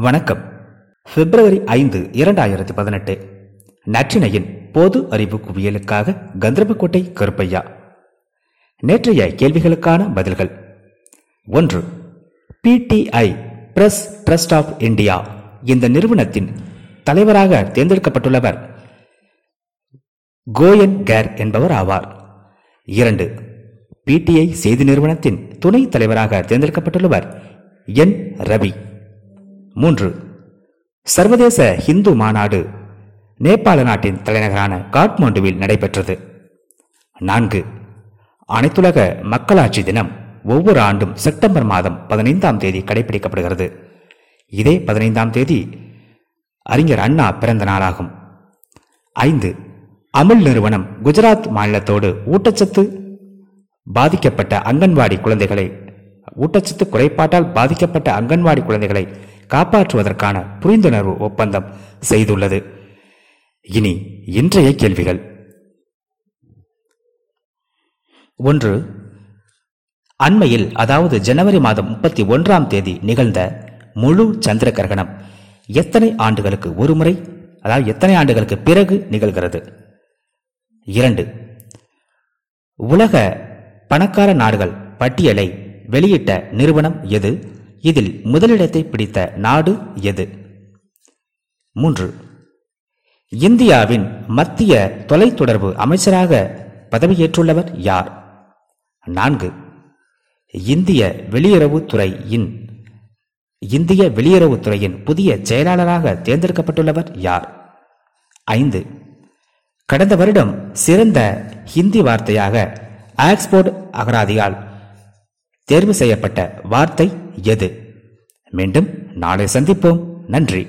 வணக்கம். பிப்ரவரி ஐந்து இரண்டாயிரத்தி பதினெட்டு. நற்றினையின் பொது அறிவு குவியலுக்காக கந்தரபக்கோட்டை கருப்பையா. நேற்றைய கேள்விகளுக்கான பதில்கள். ஒன்று PTI press trust of India இந்த நிறுவனத்தின் தலைவராக தேர்ந்தெடுக்கப்பட்டுள்ளவர் கோயன் கேர் என்பவர் ஆவார். இரண்டு பிடிஐ செய்தி நிறுவனத்தின் துணைத் தலைவராக தேர்ந்தெடுக்கப்பட்டுள்ளவர் என். ரவி. மூன்று. சர்வதேச இந்து மாநாடு நேபாள நாட்டின் தலைநகரான காட்மாண்டுவில் நடைபெற்றது. நான்கு. அனைத்துலக மக்களாட்சி தினம் ஒவ்வொரு ஆண்டும் செப்டம்பர் மாதம் பதினைந்தாம் தேதி கடைபிடிக்கப்படுகிறது. இதே பதினைந்தாம் தேதி அறிஞர் அண்ணா பிறந்த நாளாகும். ஐந்து. அமுல் நிறுவனம் குஜராத் மாநிலத்தோடு ஊட்டச்சத்து பாதிக்கப்பட்ட அங்கன்வாடி குழந்தைகளை ஊட்டச்சத்து குறைபாட்டால் பாதிக்கப்பட்ட அங்கன்வாடி குழந்தைகளை காப்பாற்றுவதற்கான புரிந்துணர்வு ஒப்பந்தம் செய்துள்ளது. இனி இன்றைய கேள்விகள். ஒன்று அண்மையில் அதாவது ஜனவரி மாதம் முப்பத்தி ஒன்றாம் தேதி நிகழ்ந்த முழு சந்திர கிரகணம் எத்தனை ஆண்டுகளுக்கு ஒரு முறை அதாவது எத்தனை ஆண்டுகளுக்கு பிறகு நிகழ்கிறது? இரண்டு உலக பணக்கார நாடுகள் பட்டியலை வெளியிட்ட நிறுவனம் எது? இதில் முதலிடத்தை பிடித்த நாடு எது? மூன்று. இந்தியாவின் மத்திய தொலைத்தொடர்பு அமைச்சராக பதவியேற்றுள்ளவர் யார்? நான்கு. இந்திய வெளியுறவுத்துறையின் இந்திய வெளியுறவுத்துறையின் புதிய செயலாளராக தேர்ந்தெடுக்கப்பட்டுள்ளவர் யார்? ஐந்து. கடந்த வருடம் சிறந்த ஹிந்தி வார்த்தையாக ஆக்ஸ்போர்ட் அகராதியால் தேர்வு செய்யப்பட்ட வார்த்தை எது? மீண்டும் நாளை சந்திப்போம். நன்றி.